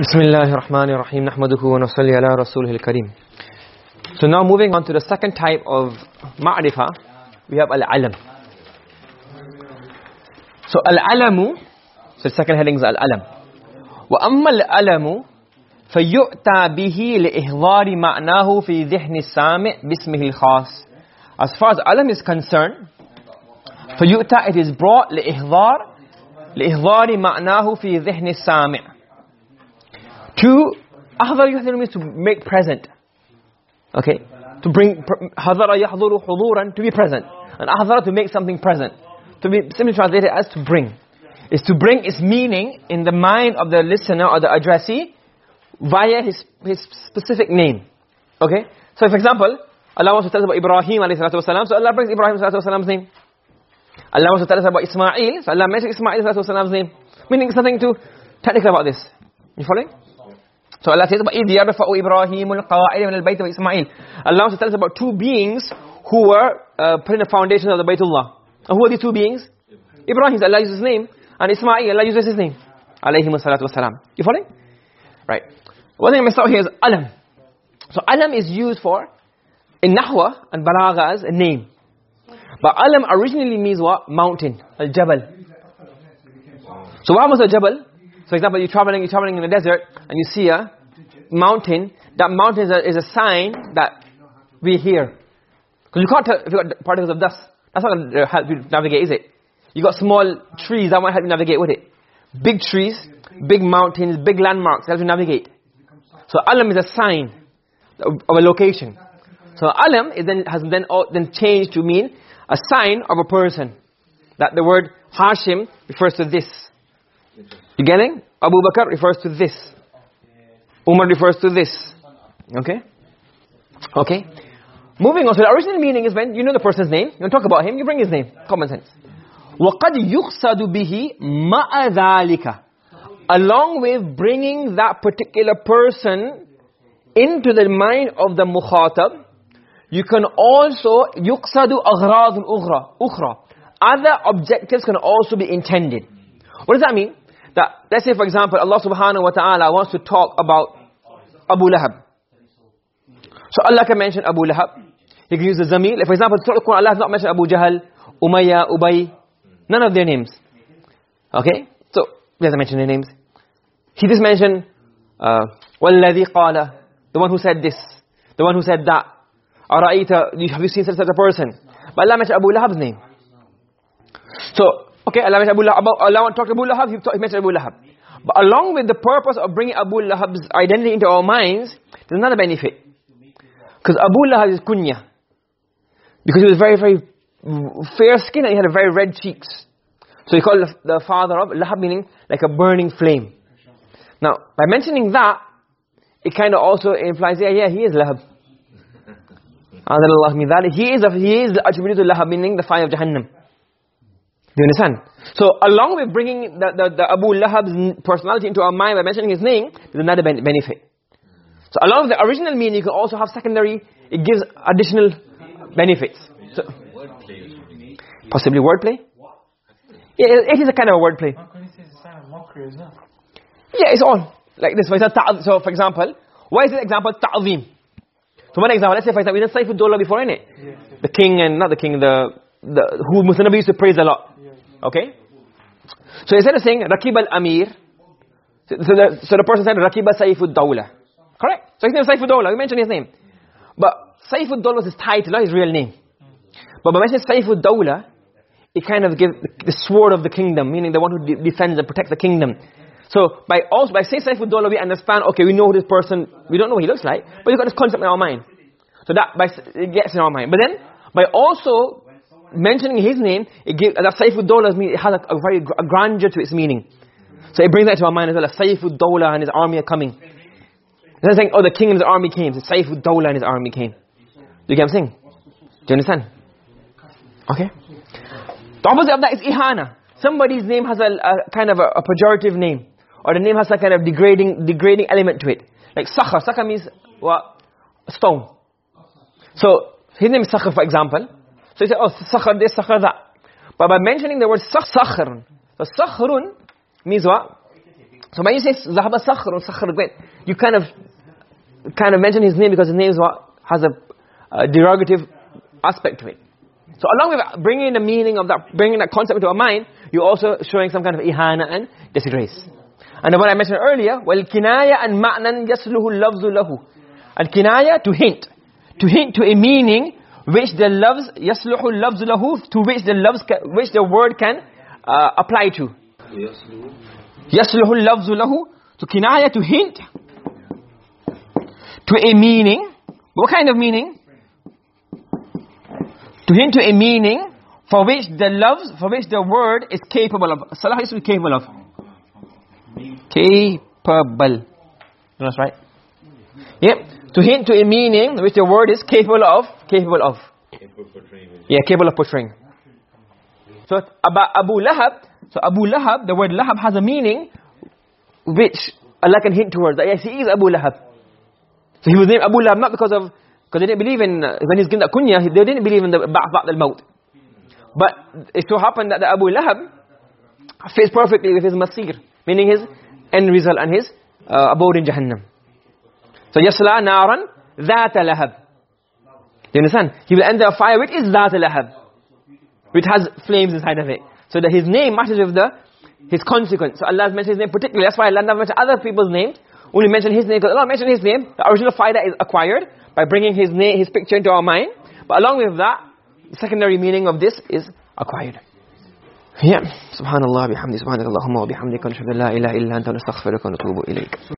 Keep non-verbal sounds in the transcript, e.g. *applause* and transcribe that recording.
بسم الله الرحمن الرحيم نحمده ونصلي على رسوله الكريم So now moving on to the second type of ma'rifah we have al-alam. So al-alamu so the second heading is al-alam. وأما الألم فيؤتى به لإحضار معناه في ذهن السامع باسمه الخاص As far as alam is concerned فيؤتى it is brought لإحضار لإحضار معناه في ذهن السامع To ahdhar yuhdhir means to make present. Okay? To bring hadhara yahdhuru huduran to be present. And ahdhara to make something present. To be simply translated as to bring. Is to bring its meaning in the mind of the listener or the addressee via his his specific name. Okay? So for example, Allah wants to tell us about Ibrahim alayhi salatu wasalam. So Allah brings Ibrahim salatu wasalam's name. Allah wants to tell us about Ismail. So Allah mentions Ismail salatu wasalam's name. Meaning something to. technical about this. You following? So Allah says about idh yarfa'u Ibrahimul qa'ida min al-bayt wa Ismail. Allah says about two beings who were uh, putting the foundations of the Baytullah. And who are these two beings? Ibrahim, Allah uses his name, and Ismail, Allah uses his name. Alayhi salatu wassalam. You following? Right. One thing I saw here is alam. So alam is used for in nahwa and balagha as a name. But alam originally means what? Mountain, al-jabal. So what was a jabal? For example, you're traveling, you're traveling in the desert and you see a mountain. That mountain is a, is a sign that we're here. Because you can't tell if you've got particles of dust. That's not going to uh, help you navigate, is it? You got small trees that might help you navigate with it. Big trees, big mountains, big landmarks help you navigate. So alam is a sign of, of a location. So alam is then has then then changed to mean a sign of a person. That the word Hashim refers to this. You getting? Abu Bakr refers to this. Umar refers to this. Okay? Okay? Moving on. So the original meaning is when you know the person's name, you want to talk about him, you bring his name. Common sense. وَقَدْ يُقْصَدُ بِهِ مَعَ ذَلِكَ Along with bringing that particular person into the mind of the mukhatab, you can also يُقْصَدُ أَغْرَاضٌ أُخْرَى أُخْرَى Other objectives can also be intended. What does that mean? that let's say for example Allah subhanahu wa ta'ala wants to talk about Abu Lahab. So Allah can mention Abu Lahab. He can use the zamir for example throughout the Quran Allah has not mentioned Abu Jahl Umayyah Ubay none of their names. Okay? So he doesn't mention their names. He just mentioned uh, قَالَ the one who said this the one who said that. أَرَأَيْتَ have you seen such a person? But Allah mentioned Abu Lahab's name. So okay, Allah mentioned Abu Lahab. Allah talked Abu Lahab, he, mentioned Abu Lahab. But along with the purpose of bringing Abu Lahab's identity into our minds, there's another benefit. Because Abu Lahab is kunya. Because he was very, very fair skin and he had a very red cheeks. So he called the, the father of Lahab meaning like a burning flame. Now, by mentioning that, it kind of also implies, yeah, yeah, he is Lahab. *laughs* he is, he is attributed to Lahab meaning the fire of Jahannam. You understand? So along with bringing the, the, the Abu Lahab's personality into our mind by mentioning his name, there's another benefit. So along with the original meaning, you can also have secondary, it gives additional benefits. So, possibly wordplay? Yeah, it is a kind of a wordplay. Yeah, it's all. Like this. So for example, why is this example ta'zim? So one example, let's say for example, we did Saifud Dawla before, innit? Yes. The king and, not the king, the, the who Musa used to praise a lot. Okay? So instead of saying Rakib al-Amir, so the, so the person said Rakib Saifud Dawla. Correct? So his name is Saifud Dawla, we mentioned his name. But Saifud Dawla was his title, not his real name. But by mentioning Saifud Dawla, it kind of gives the sword of the kingdom, meaning the one who de defends and protects the kingdom. So by also by saying Saifud Dawla, we understand, okay, we know this person, we don't know what he looks like, but we've got this concept in our mind. So that by, it gets in our mind. But then, by also mentioning his name, it gives, that Saifud Dawla means it has a, a very a grandeur to its meaning. So it brings that to our mind as well, Saifud Dawla and his army are coming. It's not saying, oh, the king and his army came. It's Saifud Dawla and his army came. Do you get what I'm saying? Do you understand? Okay? The opposite of that is ihana. Somebody's name has a, a kind of a, a, pejorative name. Or the name has a kind of degrading degrading element to it. Like sakhar. Sakhar means what? Stone. So, his name is Sakhar for example. So you say, oh, Sakhar this, Sakhar that. But by mentioning the word Sakhar, so Sakhrun means what? So when you say Zahaba Sakhr or Sakhr went, you kind of kind of mention his name because his name is what has a, a derogative aspect to it. So along with bringing the meaning of that, bringing that concept into our mind, you're also showing some kind of ihana and disgrace. And what I mentioned earlier, well kinaya and ma'nan yasluhu lafzu lahu. Al kinaya to hint, to hint to a meaning which the lafz yasluhu lafzu lahu, to which the lafz which the word can uh, apply to. Yasluhu lafzu lahu, to kinaya to hint to a meaning. What kind of meaning? to hint to a meaning for which the lafz, for which the word is capable of. Salah is capable of. Capable. That's right. Yep. To hint to a meaning which the word is capable of. Capable of. Yeah, capable of portraying. So about Abu Lahab, so Abu Lahab, the word Lahab has a meaning which Allah can hint towards. That yes, he is Abu Lahab. So he was named Abu Lahab not because of because they didn't believe in, uh, when he's given that kunya, they didn't believe in the ba'th al-maut. But it so happened that the Abu Lahab fits perfectly with his masir, meaning his end result and his uh, abode in Jahannam so yasla naran dhat lahab do you understand? He will end the fire with is dhat lahab which has flames inside of it. So that his name matches with the his consequence. So allah has mentioned his name particularly. That's why allah never mentioned other people's names. Only mentioned his name because allah mentioned his name the original fire that is acquired by bringing his name his picture into our mind. But along with that the secondary meaning of this is acquired. Yeah. Subhanallah bihamdi subhanakallahumma wa bihamdika ashhadu la ilaha illa anta astaghfiruka wa atubu